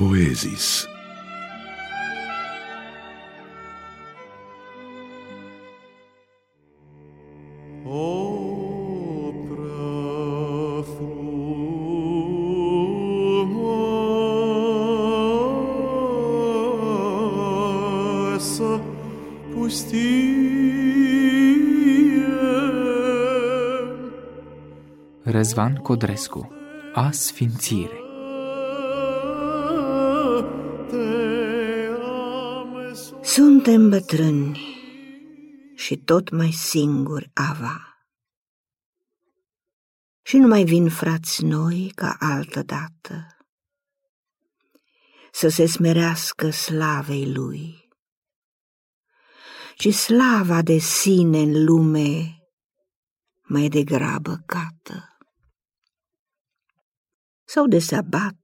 Poezis. O prea frumoasă pustie. Răzvan Codrescu A Sfințire Suntem bătrâni și tot mai singuri ava. Și nu mai vin frați noi ca altă dată să se smerească slavei lui. Ci slava de sine în lume mai degrabă cată. Sau de se abat,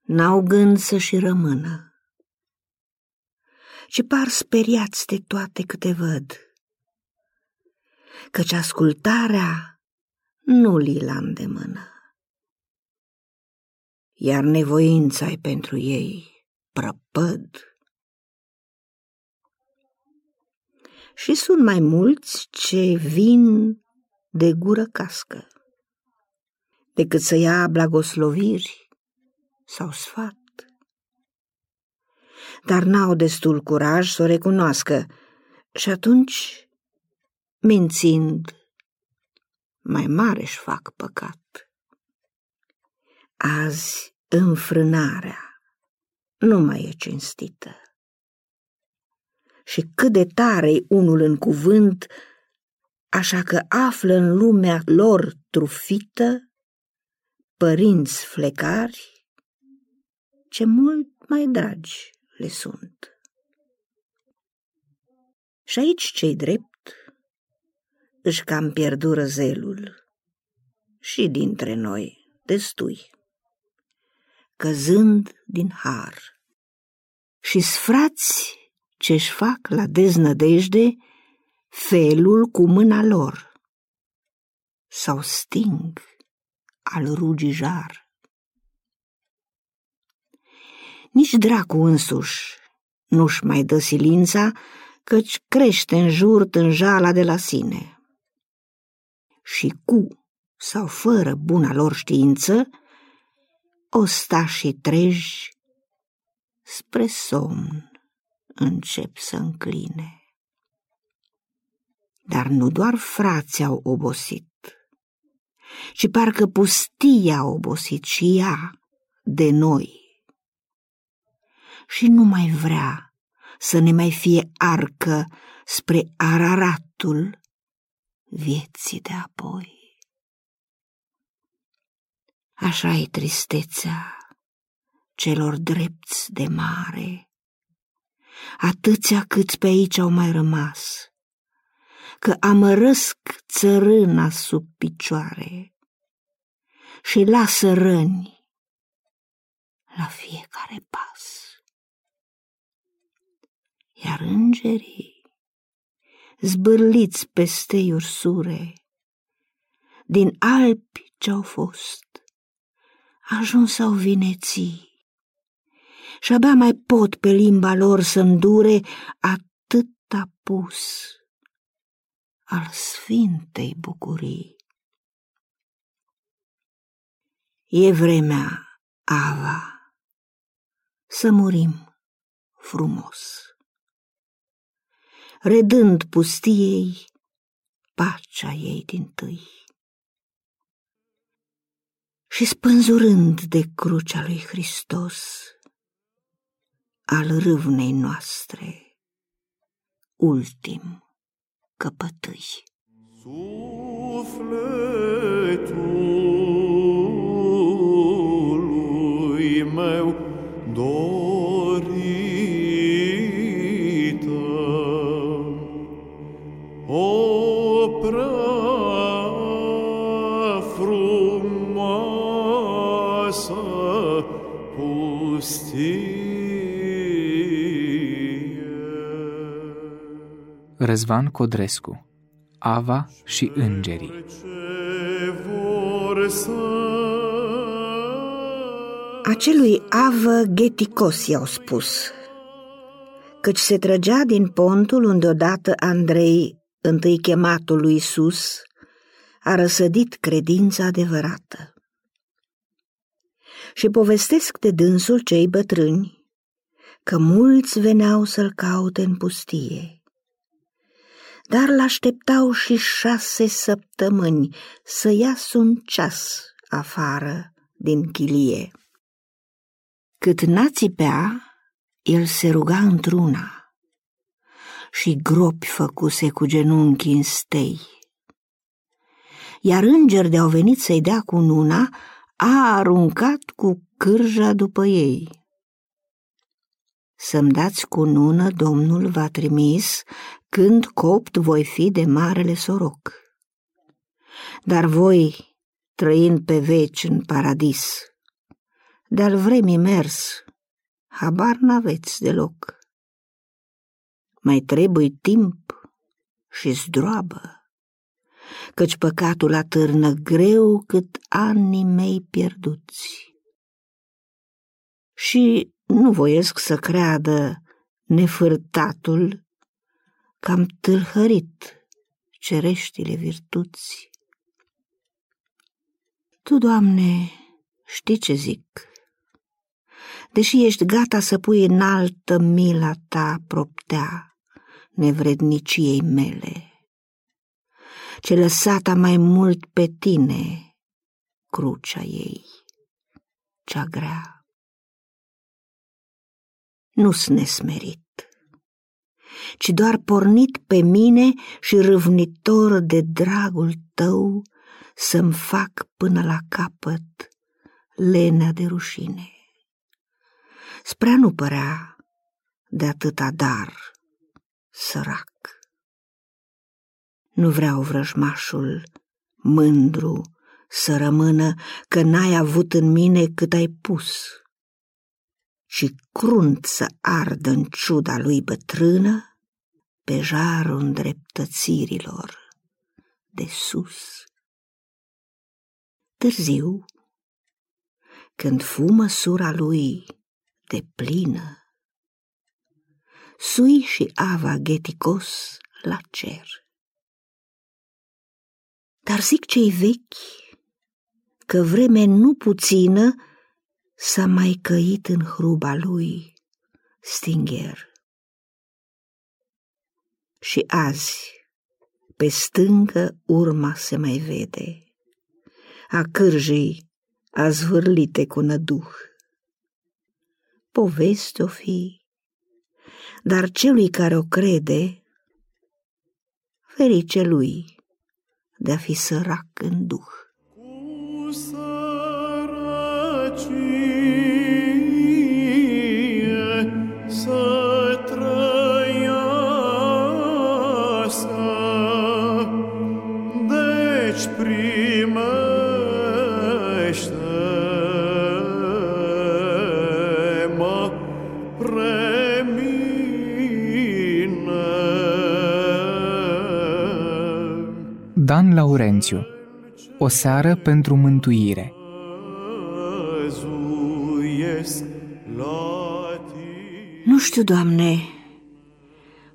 n-au gând să și rămână ci par speriați de toate câte văd, căci ascultarea nu li la îndemână. Iar nevoința e pentru ei prăpăd. Și sunt mai mulți ce vin de gură cască, decât să ia blagosloviri sau sfat dar n-au destul curaj să o recunoască și atunci, mințind, mai mare își fac păcat. Azi înfrânarea nu mai e cinstită. Și cât de tare unul în cuvânt, așa că află în lumea lor trufită părinți flecari, ce mult mai dragi le sunt. Și aici cei drept își cam pierdură zelul și dintre noi destui, căzând din har. și sfrați ce-și fac la deznădejde felul cu mâna lor sau sting al rugii Nici dracu însuși nu-și mai dă silința, căci crește în jur tânjala de la sine. Și cu sau fără buna lor știință, ostașii treji spre somn încep să încline. Dar nu doar frații au obosit, ci parcă pustia a obosit și ea de noi și nu mai vrea să ne mai fie arcă spre araratul vieții de apoi. Așa e tristețea celor drepți de mare, atâția câți pe aici au mai rămas, că amărăsc țărâna sub picioare și lasă răni la fiecare pas iar îngerii, zbârliți peste ursure, din Alpi ce-au fost, ajuns au vineții și abia mai pot pe limba lor să îndure atât apus al sfintei bucurii. E vremea, Ava, să murim frumos redând pustiei pacea ei din tâi. Și spânzurând de crucea lui Hristos, al râvnei noastre, ultim căpătâi. Sufletului meu dorit Răzvan Codrescu Ava și Îngerii vor să Acelui avă gheticos i-au spus, căci se trăgea din pontul unde odată Andrei, întâi chematul lui Isus, a răsădit credința adevărată. Și povestesc de dânsul cei bătrâni, că mulți veneau să-l caute în pustie, dar l-așteptau și șase săptămâni să iasă un ceas afară din chilie. Cât n-a țipea, el se ruga într-una și gropi făcuse cu genunchi în stei. Iar îngeri de-au venit să-i dea cu nuna, a aruncat cu cârja după ei. Să-mi dați cu nună, Domnul v-a trimis, când copt voi fi de marele soroc. Dar voi, trăind pe veci în paradis, de-al vremii mers, habar n-aveți deloc. Mai trebuie timp și zdroabă, căci păcatul atârnă greu cât anii mei pierduți. Și nu voiesc să creadă nefârtatul că am tâlhărit cereștile virtuți. Tu, Doamne, știi ce zic? deși ești gata să pui în altă mila ta proptea nevredniciei mele, ce lăsata mai mult pe tine crucea ei, cea grea. Nu-s nesmerit, ci doar pornit pe mine și râvnitor de dragul tău să-mi fac până la capăt lenea de rușine spre a nu părea de atâta dar sărac. Nu vreau vrăjmașul mândru să rămână că n-ai avut în mine cât ai pus, și crunt să ardă în ciuda lui bătrână pe jarul îndreptățirilor de sus. Târziu, când fu măsura lui de plină. Sui și ava gheticos la cer. Dar zic cei vechi că vreme nu puțină s-a mai căit în hruba lui Stinger. Și azi, pe stângă, urma se mai vede, a cârjii azvârlite cu năduh poveste o fi, dar celui care o crede, ferice lui de a fi sărac în duh. Dan Laurențiu O seară pentru mântuire Văzuiesc la tine. Nu știu, Doamne,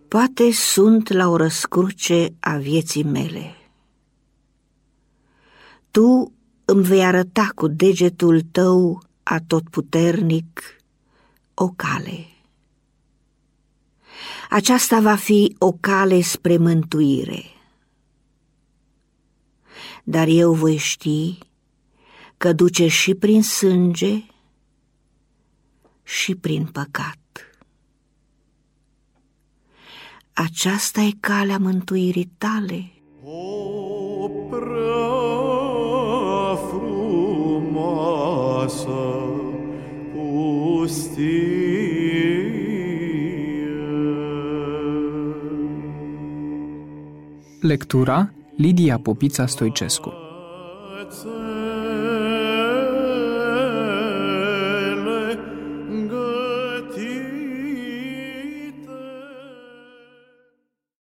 poate sunt la o răscruce a vieții mele. Tu îmi vei arăta cu degetul tău atotputernic o cale. Aceasta va fi o cale spre mântuire. Dar eu voi ști că duce și prin sânge și prin păcat. Aceasta e calea mântuirii tale. O prea frumoasă pustie. Lectura Lidia Popița Stoicescu. Să